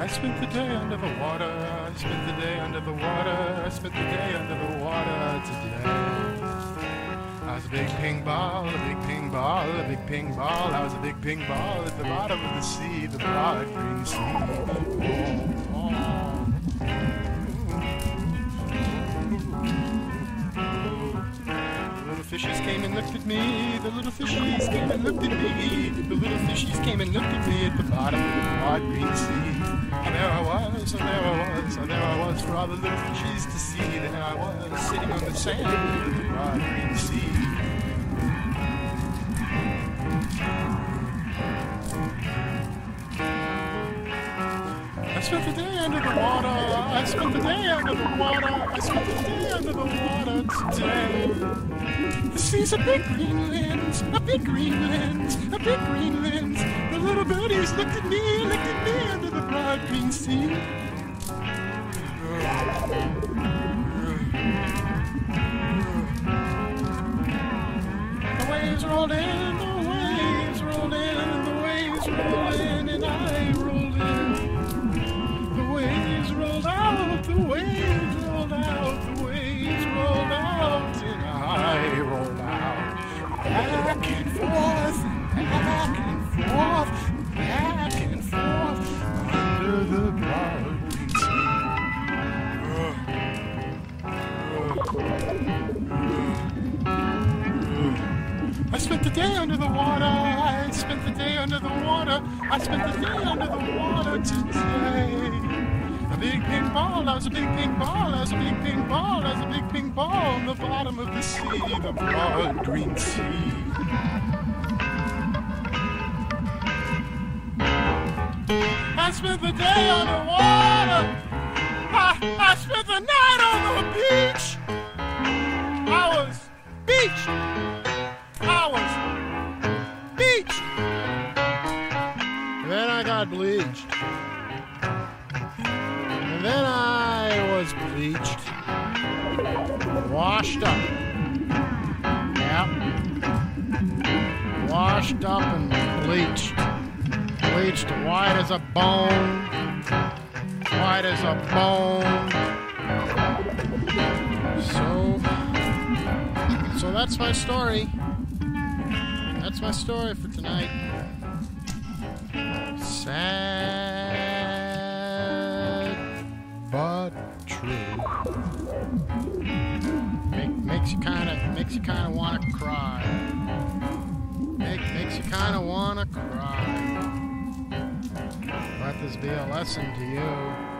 I spent the day under the water. I spent the day under the water. I spent the day under the water today. I was a big ping ball, a big ping ball, a big ping ball. I was a big ping ball at the bottom of the sea, the broad green sea. Oh, oh. Looked at me. The little fishies came and looked at me. The little fishies came and looked at me at the bottom of the broad green sea. And there I was, and there I was, and there I was for all the little fishies to see. There I was, sitting on the sand of the green sea. I spent the day under the water. I spent the day under the water. I spent the day under the water today. Sea's a big green lens, a big green lens, a big green lens. The little birdies looked at me, looked at me under the broad green sea. The waves rolled in, the waves rolled in, the waves rolled in, I spent the day under the water. I spent the day under the water. I spent the day under the water today. A big ping ball, I was a big ping ball, I was a big ping ball, I was a big ping ball on the bottom of the sea, the broad green sea. I spent the day on the water. I, I spent the night on the beach. I was beach And then I got bleached. And then I was bleached. Washed up. Yep. Washed up and bleached. Bleached white as a bone. White as a bone. So, so that's my story. That's my story for tonight. Sad, but true. Make, makes you kind of makes you kind of want to cry. Make, makes you kind of want to cry. Let this be a lesson to you.